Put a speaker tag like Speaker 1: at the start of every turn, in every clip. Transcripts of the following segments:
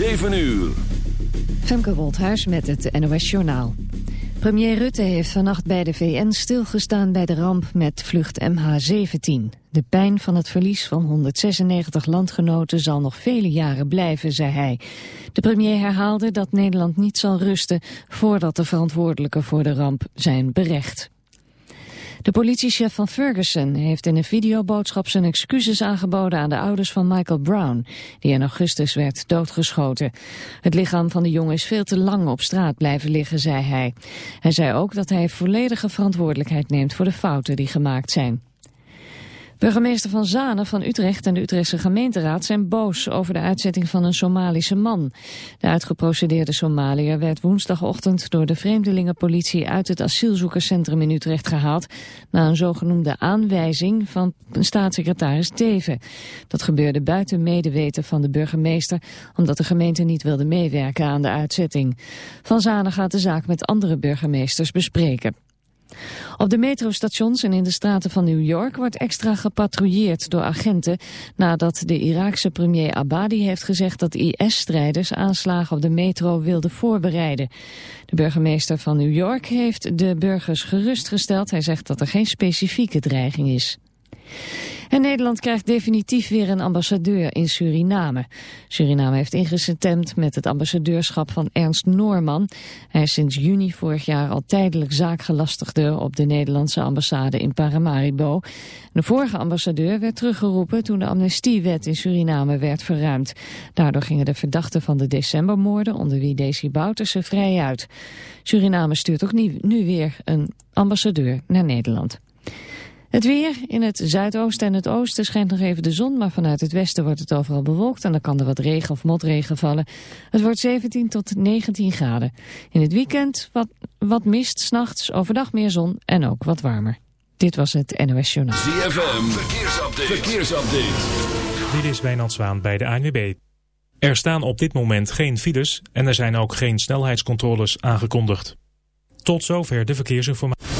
Speaker 1: 7 uur.
Speaker 2: Femke Woldhuis met het NOS Journaal. Premier Rutte heeft vannacht bij de VN stilgestaan bij de ramp met vlucht MH17. De pijn van het verlies van 196 landgenoten zal nog vele jaren blijven, zei hij. De premier herhaalde dat Nederland niet zal rusten voordat de verantwoordelijken voor de ramp zijn berecht. De politiechef van Ferguson heeft in een videoboodschap zijn excuses aangeboden aan de ouders van Michael Brown, die in augustus werd doodgeschoten. Het lichaam van de jongen is veel te lang op straat blijven liggen, zei hij. Hij zei ook dat hij volledige verantwoordelijkheid neemt voor de fouten die gemaakt zijn. Burgemeester Van Zanen van Utrecht en de Utrechtse gemeenteraad zijn boos over de uitzetting van een Somalische man. De uitgeprocedeerde Somaliër werd woensdagochtend door de vreemdelingenpolitie uit het asielzoekerscentrum in Utrecht gehaald na een zogenoemde aanwijzing van staatssecretaris Teven. Dat gebeurde buiten medeweten van de burgemeester omdat de gemeente niet wilde meewerken aan de uitzetting. Van Zanen gaat de zaak met andere burgemeesters bespreken. Op de metrostations en in de straten van New York wordt extra gepatrouilleerd door agenten nadat de Iraakse premier Abadi heeft gezegd dat IS-strijders aanslagen op de metro wilden voorbereiden. De burgemeester van New York heeft de burgers gerustgesteld. Hij zegt dat er geen specifieke dreiging is. En Nederland krijgt definitief weer een ambassadeur in Suriname. Suriname heeft ingestemd met het ambassadeurschap van Ernst Noorman. Hij is sinds juni vorig jaar al tijdelijk zaakgelastigde op de Nederlandse ambassade in Paramaribo. De vorige ambassadeur werd teruggeroepen toen de amnestiewet in Suriname werd verruimd. Daardoor gingen de verdachten van de decembermoorden, onder wie Desi Bouterse, vrij uit. Suriname stuurt ook nu weer een ambassadeur naar Nederland. Het weer in het zuidoosten en het oosten schijnt nog even de zon, maar vanuit het westen wordt het overal bewolkt en dan kan er wat regen of motregen vallen. Het wordt 17 tot 19 graden. In het weekend wat, wat mist, s'nachts, overdag meer zon en ook wat warmer. Dit was het NOS Journaal.
Speaker 1: ZFM, verkeersupdate. verkeersupdate.
Speaker 3: Dit is Wijnand Zwaan bij de ANWB. Er staan op dit moment geen files en er zijn ook geen snelheidscontroles aangekondigd. Tot zover de verkeersinformatie.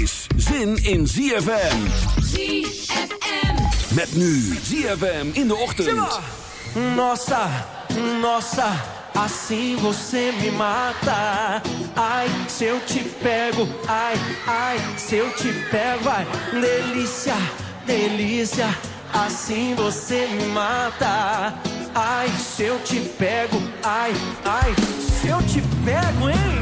Speaker 1: Is zin in ZFM.
Speaker 4: ZFM.
Speaker 1: Met nu ZFM in de ochtend.
Speaker 5: Nossa, nossa, assim você me mata. Ai, se eu te pego, ai, ai, se eu te pego, ai, delícia, delícia, assim você me mata. Ai, se eu te pego, ai, ai, se eu te pego, hein?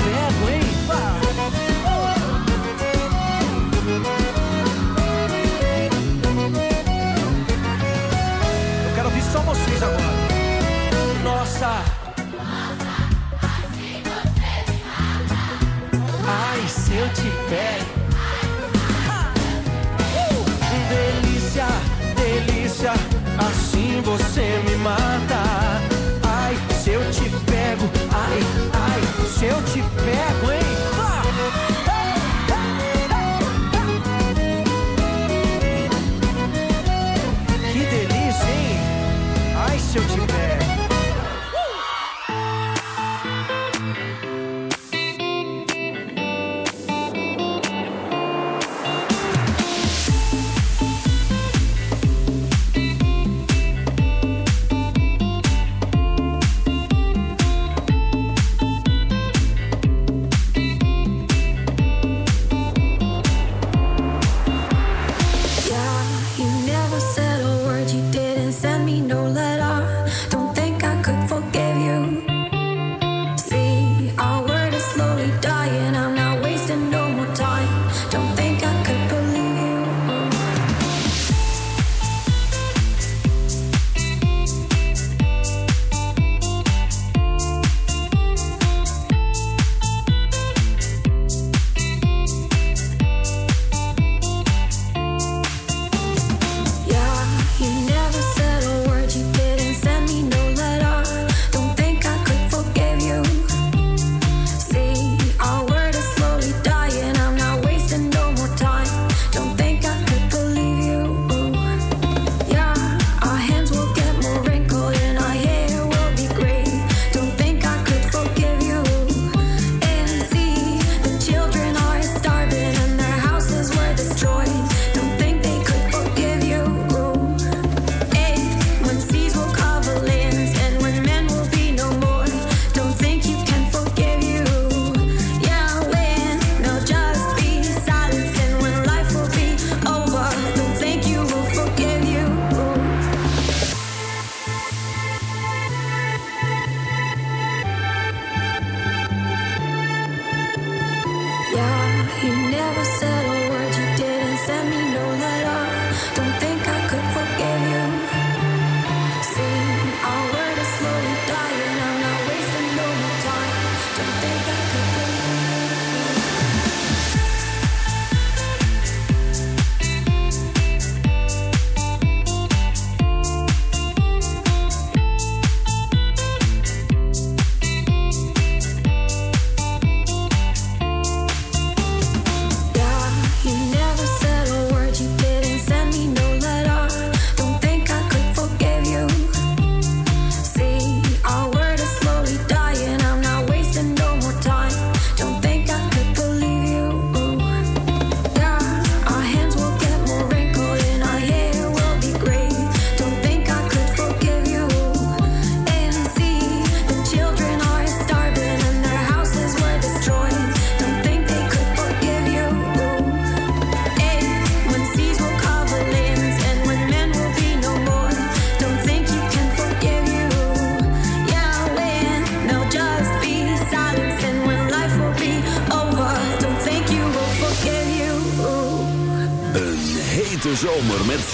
Speaker 6: Yeah.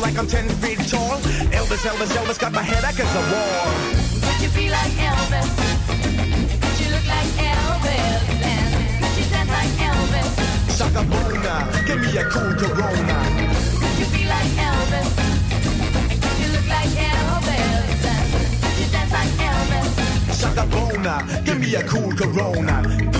Speaker 7: Like I'm 10 feet tall. Elvis, Elvis, Elvis got my head against the wall.
Speaker 8: Could you be like Elvis? Could you look like Elvis? And could you dance like Elvis?
Speaker 7: Shaka Bona, give me a cool Corona.
Speaker 8: Could you be like Elvis? Could you look like Elvis? And could you dance like Elvis?
Speaker 7: Shaka Bona, give me a cool Corona.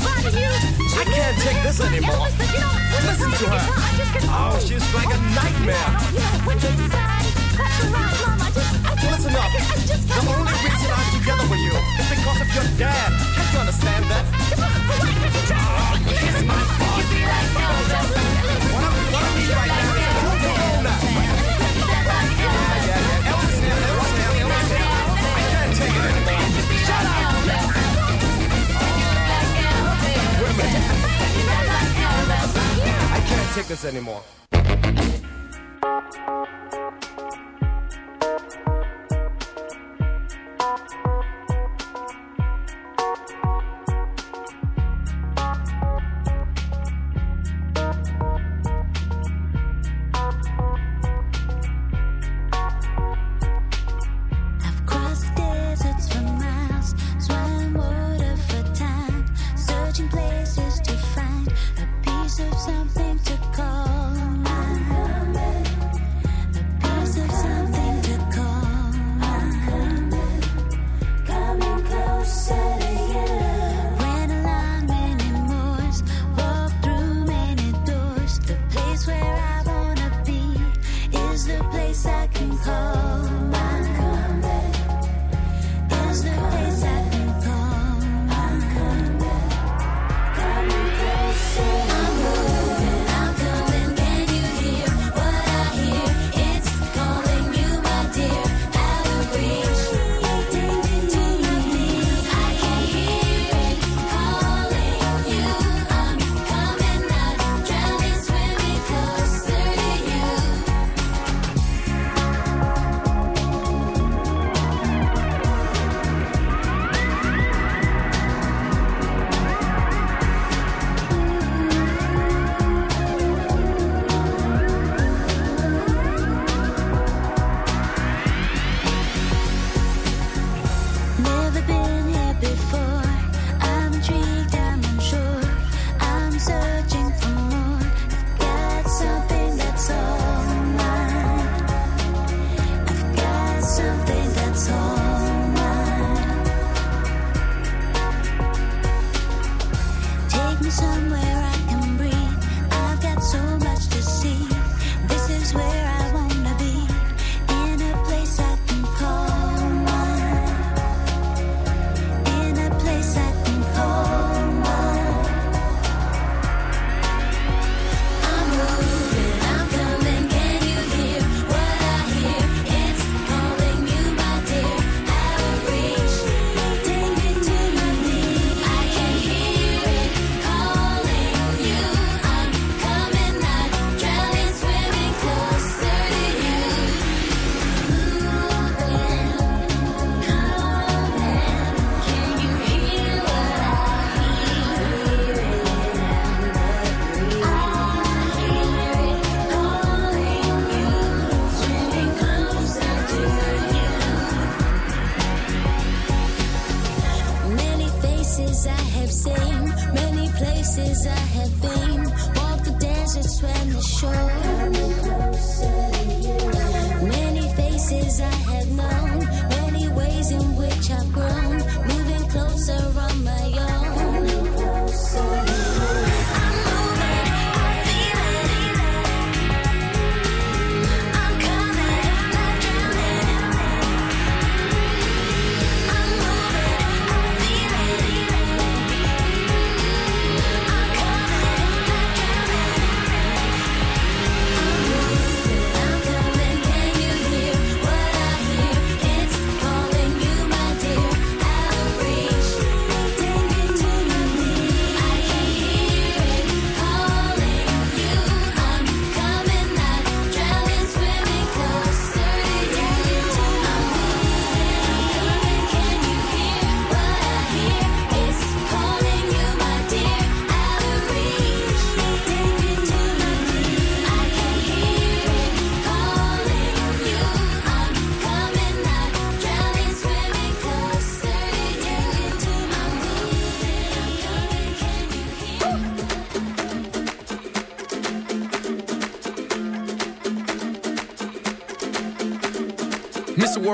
Speaker 7: I can't take this anymore. Listen to her. Oh, she's like a nightmare. Listen up. The only reason I'm together with you is because of your dad. Can't you understand that?
Speaker 8: Oh, my.
Speaker 7: What are we right now? tickets anymore.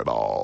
Speaker 9: at all.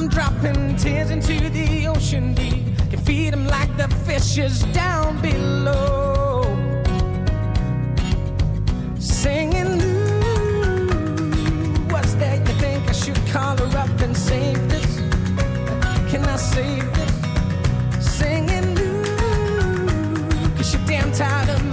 Speaker 10: I'm dropping tears into the ocean deep. Can feed them like the fishes down below. Singing, ooh, what's that? You think I should call her up and save this? Can I save this? Singing, ooh, cause you're damn tired of me.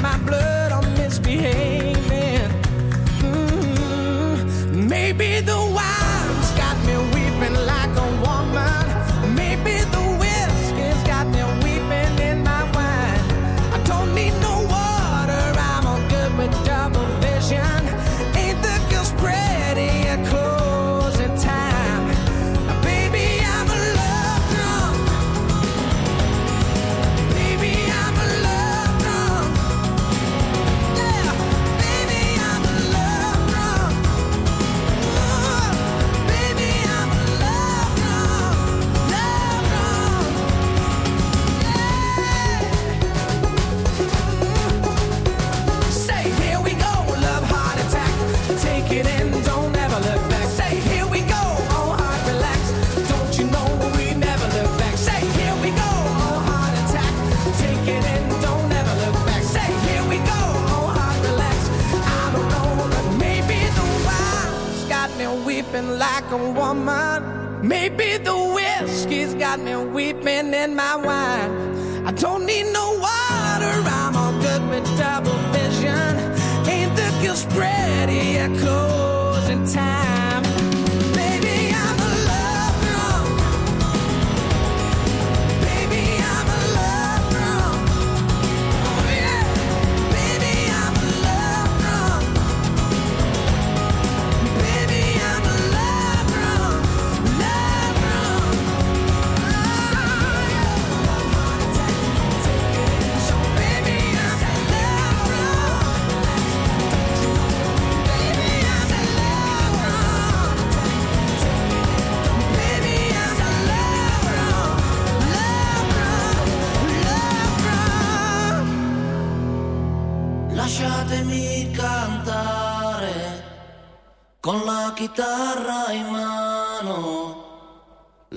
Speaker 10: weeping like a woman. Maybe the whiskey's got me weeping in my wine. I don't need no water, I'm all good with double vision. Ain't the girl spread echoes closing time?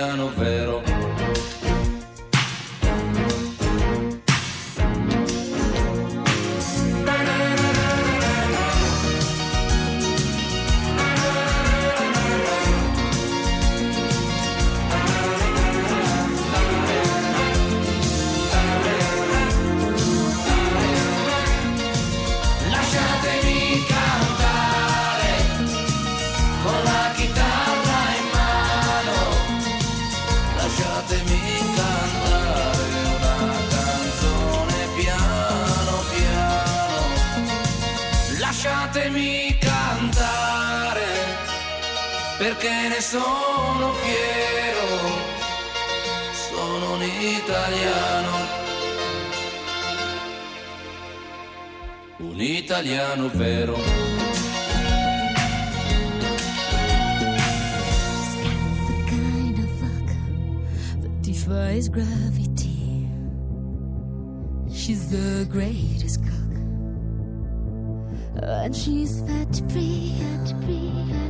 Speaker 11: piano know. Perché ne sono fiero, sono un italiano. un italiano vero.
Speaker 12: defies gravity. She's the greatest cook, and she's fat free, fat free,